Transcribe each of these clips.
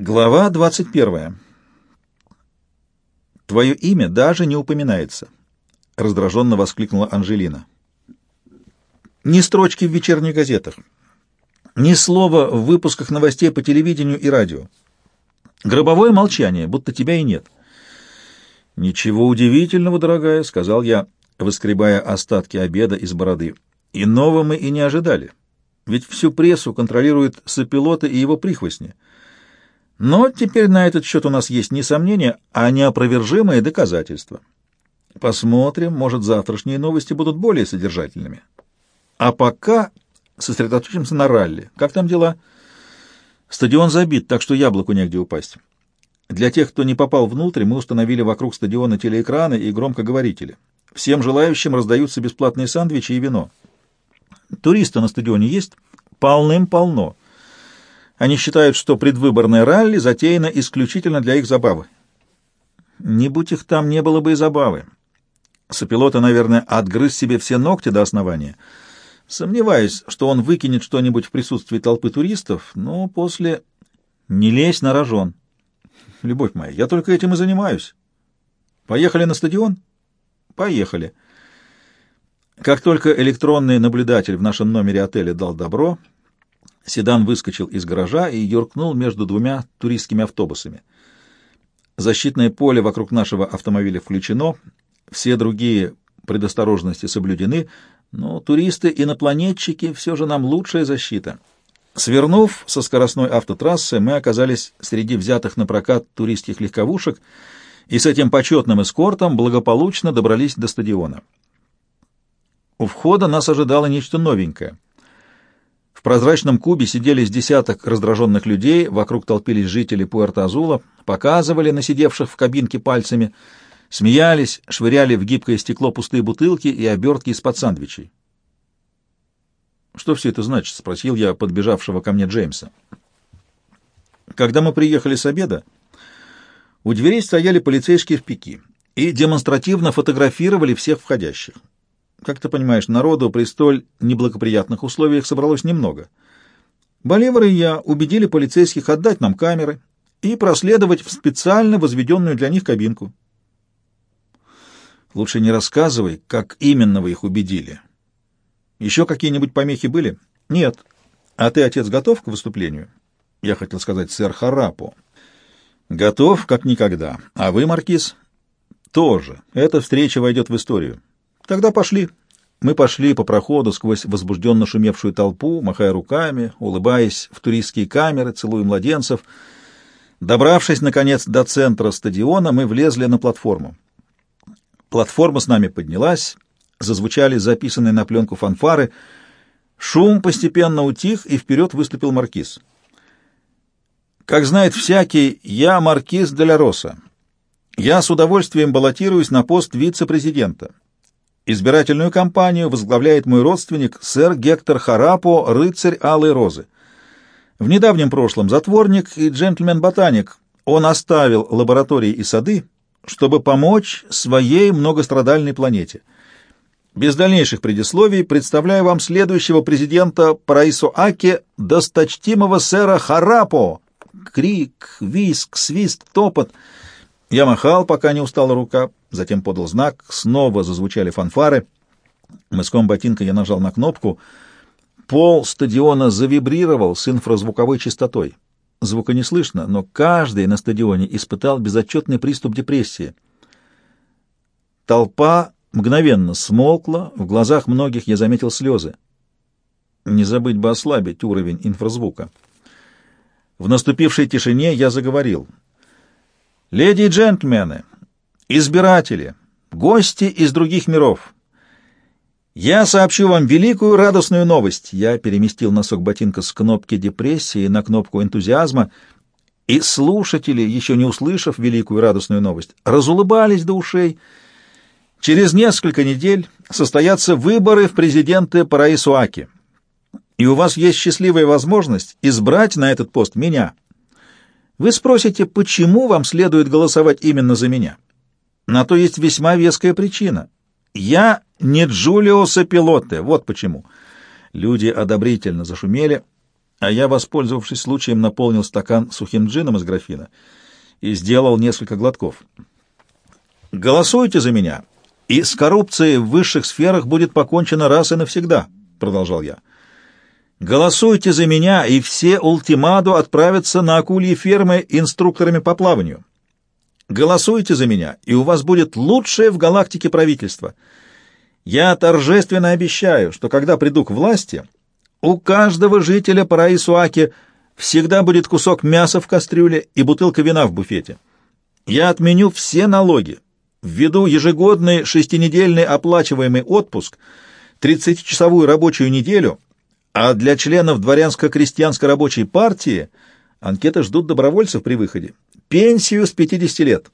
Глава 21. «Твое имя даже не упоминается», — раздраженно воскликнула Анжелина. «Ни строчки в вечерних газетах, ни слова в выпусках новостей по телевидению и радио. Гробовое молчание, будто тебя и нет». «Ничего удивительного, дорогая», — сказал я, выскребая остатки обеда из бороды. «Иного мы и не ожидали, ведь всю прессу контролируют сопилоты и его прихвостни». Но теперь на этот счет у нас есть не сомнения, а неопровержимые доказательства. Посмотрим, может, завтрашние новости будут более содержательными. А пока сосредоточимся на ралли. Как там дела? Стадион забит, так что яблоку негде упасть. Для тех, кто не попал внутрь, мы установили вокруг стадиона телеэкраны и громкоговорители. Всем желающим раздаются бесплатные сандвичи и вино. Туристы на стадионе есть? Полным-полно. Они считают, что предвыборное ралли затеяно исключительно для их забавы. Не будь их там, не было бы и забавы. Сопилота, наверное, отгрыз себе все ногти до основания. Сомневаюсь, что он выкинет что-нибудь в присутствии толпы туристов, но после... Не лезь на рожон. Любовь моя, я только этим и занимаюсь. Поехали на стадион? Поехали. Как только электронный наблюдатель в нашем номере отеля дал добро, Седан выскочил из гаража и юркнул между двумя туристскими автобусами. Защитное поле вокруг нашего автомобиля включено, все другие предосторожности соблюдены, но туристы-инопланетчики все же нам лучшая защита. Свернув со скоростной автотрассы, мы оказались среди взятых на прокат туристских легковушек и с этим почетным эскортом благополучно добрались до стадиона. У входа нас ожидало нечто новенькое — прозрачном кубе сидели с десяток раздраженных людей, вокруг толпились жители Пуэрто-Азула, показывали на сидевших в кабинке пальцами, смеялись, швыряли в гибкое стекло пустые бутылки и обертки из-под сандвичей. «Что все это значит?» — спросил я подбежавшего ко мне Джеймса. Когда мы приехали с обеда, у дверей стояли полицейские в пики и демонстративно фотографировали всех входящих. Как ты понимаешь, народу при столь неблагоприятных условиях собралось немного. Боливар и я убедили полицейских отдать нам камеры и проследовать в специально возведенную для них кабинку. Лучше не рассказывай, как именно вы их убедили. Еще какие-нибудь помехи были? Нет. А ты, отец, готов к выступлению? Я хотел сказать сэр Харапо. Готов, как никогда. А вы, маркиз? Тоже. Эта встреча войдет в историю. Тогда пошли. Мы пошли по проходу сквозь возбужденно шумевшую толпу, махая руками, улыбаясь в туристские камеры, целуя младенцев. Добравшись, наконец, до центра стадиона, мы влезли на платформу. Платформа с нами поднялась, зазвучали записанные на пленку фанфары. Шум постепенно утих, и вперед выступил маркиз. Как знает всякий, я маркиз де ля Роса. Я с удовольствием баллотируюсь на пост вице-президента. Избирательную кампанию возглавляет мой родственник, сэр Гектор Харапо, рыцарь Алой Розы. В недавнем прошлом затворник и джентльмен-ботаник. Он оставил лаборатории и сады, чтобы помочь своей многострадальной планете. Без дальнейших предисловий представляю вам следующего президента Параисо Аки, досточтимого сэра Харапо. Крик, виск, свист, топот — я махал, пока не устала рука, затем подал знак, снова зазвучали фанфары. Мыском ботинка я нажал на кнопку. Пол стадиона завибрировал с инфразвуковой частотой. Звука не слышно, но каждый на стадионе испытал безотчетный приступ депрессии. Толпа мгновенно смолкла, в глазах многих я заметил слезы. Не забыть бы ослабить уровень инфразвука. В наступившей тишине я заговорил — Леди и джентльмены, избиратели, гости из других миров, я сообщу вам великую радостную новость. Я переместил носок ботинка с кнопки депрессии на кнопку энтузиазма, и слушатели, еще не услышав великую радостную новость, разулыбались до ушей. Через несколько недель состоятся выборы в президенты Параисуаки, и у вас есть счастливая возможность избрать на этот пост меня — вы спросите, почему вам следует голосовать именно за меня? На то есть весьма веская причина. Я не Джулио Сапилотте, вот почему. Люди одобрительно зашумели. а я, воспользовавшись случаем, наполнил стакан сухим джином из графина и сделал несколько глотков. «Голосуйте за меня, и с коррупцией в высших сферах будет покончено раз и навсегда», — продолжал я. «Голосуйте за меня, и все ультимаду отправятся на акульи фермы инструкторами по плаванию. Голосуйте за меня, и у вас будет лучшее в галактике правительство. Я торжественно обещаю, что когда приду к власти, у каждого жителя Параисуаки всегда будет кусок мяса в кастрюле и бутылка вина в буфете. Я отменю все налоги, введу ежегодный шестинедельный оплачиваемый отпуск, 30-часовую рабочую неделю, а для членов дворянско-крестьянской рабочей партии анкеты ждут добровольцев при выходе, пенсию с 50 лет.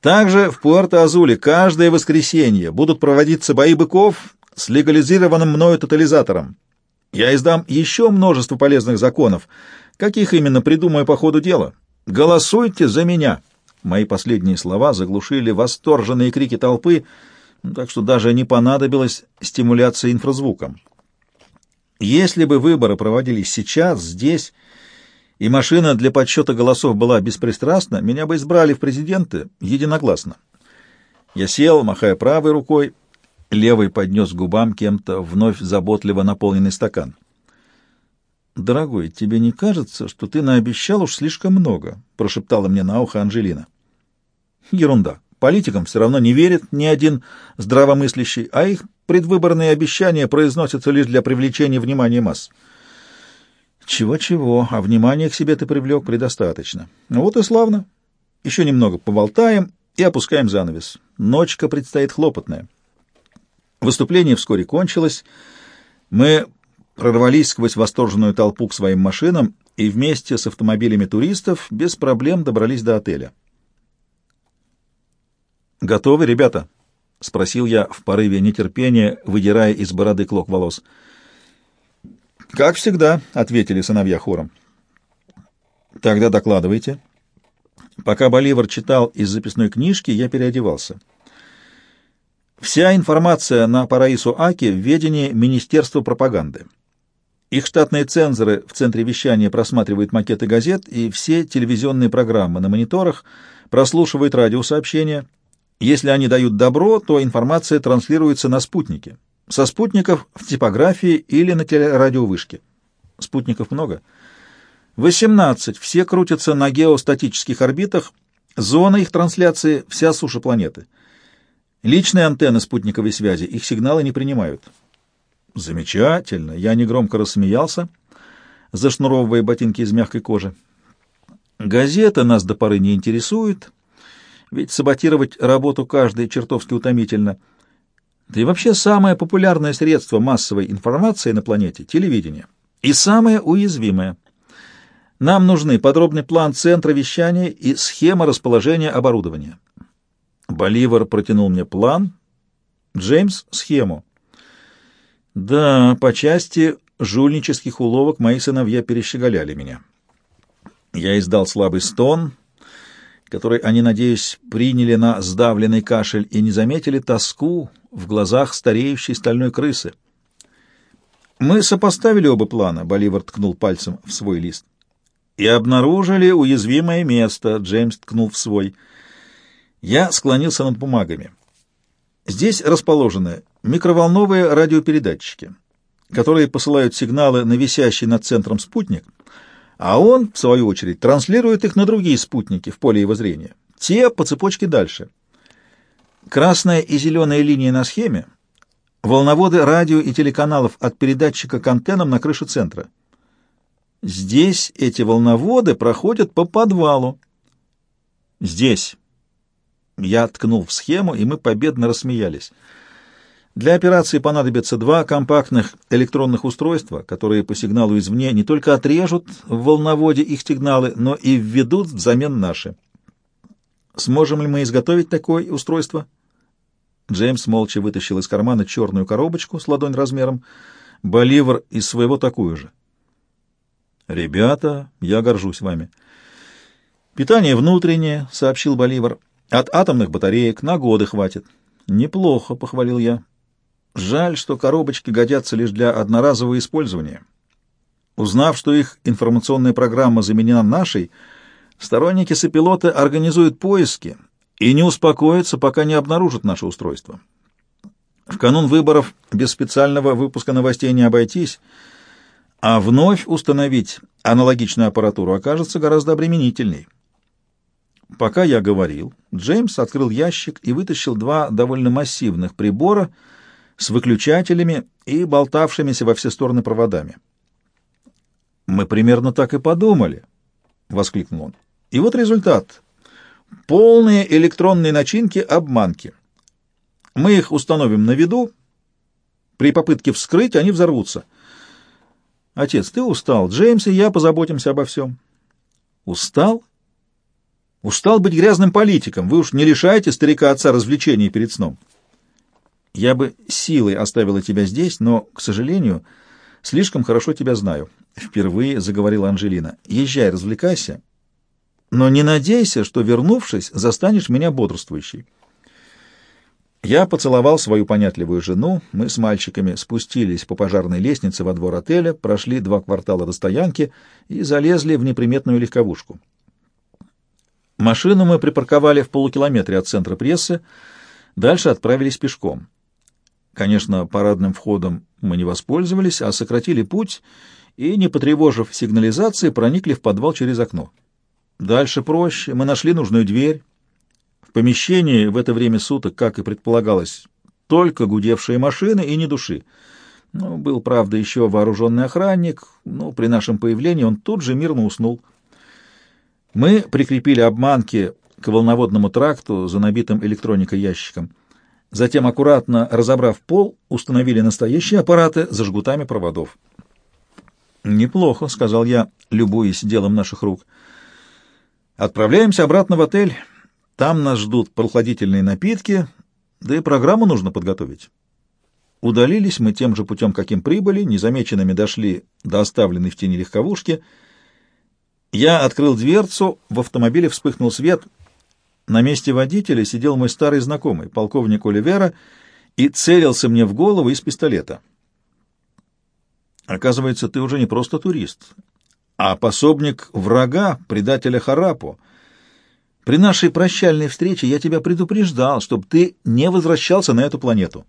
Также в Пуэрто-Азуле каждое воскресенье будут проводиться бои быков с легализированным мною тотализатором. Я издам еще множество полезных законов, каких именно придумаю по ходу дела. Голосуйте за меня!» Мои последние слова заглушили восторженные крики толпы, так что даже не понадобилась стимуляция инфразвуком. Если бы выборы проводились сейчас, здесь, и машина для подсчета голосов была беспристрастна, меня бы избрали в президенты единогласно. Я сел, махая правой рукой, левый поднес к губам кем-то вновь заботливо наполненный стакан. «Дорогой, тебе не кажется, что ты наобещал уж слишком много?» — прошептала мне на ухо Анжелина. Ерунда. Политикам все равно не верит ни один здравомыслящий, а их предвыборные обещания произносятся лишь для привлечения внимания масс. Чего-чего, а внимание к себе ты привлек предостаточно. Ну вот и славно. Еще немного поболтаем и опускаем занавес. Ночка предстоит хлопотная. Выступление вскоре кончилось. Мы прорвались сквозь восторженную толпу к своим машинам и вместе с автомобилями туристов без проблем добрались до отеля. «Готовы, ребята?» — спросил я в порыве нетерпения, выдирая из бороды клок волос. «Как всегда», — ответили сыновья хором. «Тогда докладывайте». Пока Боливар читал из записной книжки, я переодевался. Вся информация на Параису Аки в ведении Министерства пропаганды. Их штатные цензоры в центре вещания просматривают макеты газет и все телевизионные программы на мониторах, прослушивают радиосообщения — если они дают добро, то информация транслируется на спутники. Со спутников в типографии или на телерадиовышке. Спутников много. 18. Все крутятся на геостатических орбитах. Зона их трансляции — вся суша планеты. Личные антенны спутниковой связи их сигналы не принимают. Замечательно. Я негромко рассмеялся, зашнуровывая ботинки из мягкой кожи. Газета нас до поры не интересует, ведь саботировать работу каждой чертовски утомительно. Да и вообще самое популярное средство массовой информации на планете — телевидение. И самое уязвимое. Нам нужны подробный план центра вещания и схема расположения оборудования. Боливар протянул мне план, Джеймс — схему. Да, по части жульнических уловок мои сыновья перещеголяли меня. Я издал слабый стон — который они, надеюсь, приняли на сдавленный кашель и не заметили тоску в глазах стареющей стальной крысы. Мы сопоставили оба плана, Боливар ткнул пальцем в свой лист. И обнаружили уязвимое место, Джеймс ткнул в свой. Я склонился над бумагами. Здесь расположены микроволновые радиопередатчики, которые посылают сигналы на висящий над центром спутник — а он, в свою очередь, транслирует их на другие спутники в поле его зрения. Те по цепочке дальше. Красная и зеленая линии на схеме — волноводы радио и телеканалов от передатчика к антеннам на крыше центра. Здесь эти волноводы проходят по подвалу. Здесь. Я ткнул в схему, и мы победно рассмеялись. Для операции понадобятся два компактных электронных устройства, которые по сигналу извне не только отрежут в волноводе их сигналы, но и введут взамен наши. Сможем ли мы изготовить такое устройство? Джеймс молча вытащил из кармана черную коробочку с ладонь размером, Боливар из своего такую же. «Ребята, я горжусь вами». «Питание внутреннее», — сообщил Боливар. «От атомных батареек на годы хватит». «Неплохо», — похвалил я. Жаль, что коробочки годятся лишь для одноразового использования. Узнав, что их информационная программа заменена нашей, сторонники сопилота организуют поиски и не успокоятся, пока не обнаружат наше устройство. В канун выборов без специального выпуска новостей не обойтись, а вновь установить аналогичную аппаратуру окажется гораздо обременительней. Пока я говорил, Джеймс открыл ящик и вытащил два довольно массивных прибора с выключателями и болтавшимися во все стороны проводами. «Мы примерно так и подумали», — воскликнул он. «И вот результат. Полные электронные начинки-обманки. Мы их установим на виду. При попытке вскрыть они взорвутся. Отец, ты устал. Джеймс и я позаботимся обо всем». «Устал?» Устал быть грязным политиком. Вы уж не лишаете старика отца развлечений перед сном. Я бы силой оставила тебя здесь, но, к сожалению, слишком хорошо тебя знаю. Впервые заговорила Анжелина. Езжай, развлекайся, но не надейся, что, вернувшись, застанешь меня бодрствующей. Я поцеловал свою понятливую жену, мы с мальчиками спустились по пожарной лестнице во двор отеля, прошли два квартала до стоянки и залезли в неприметную легковушку. Машину мы припарковали в полукилометре от центра прессы, дальше отправились пешком. Конечно, парадным входом мы не воспользовались, а сократили путь и, не потревожив сигнализации, проникли в подвал через окно. Дальше проще, мы нашли нужную дверь. В помещении в это время суток, как и предполагалось, только гудевшие машины и ни души. Ну, был, правда, еще вооруженный охранник, но при нашем появлении он тут же мирно уснул. Мы прикрепили обманки к волноводному тракту за набитым электроникой ящиком. Затем, аккуратно разобрав пол, установили настоящие аппараты за жгутами проводов. «Неплохо», — сказал я, любуясь делом наших рук. «Отправляемся обратно в отель. Там нас ждут прохладительные напитки, да и программу нужно подготовить». Удалились мы тем же путем, каким прибыли, незамеченными дошли до оставленной в тени легковушки — я открыл дверцу, в автомобиле вспыхнул свет. На месте водителя сидел мой старый знакомый, полковник Оливера, и целился мне в голову из пистолета. Оказывается, ты уже не просто турист, а пособник врага, предателя Харапу. При нашей прощальной встрече я тебя предупреждал, чтобы ты не возвращался на эту планету.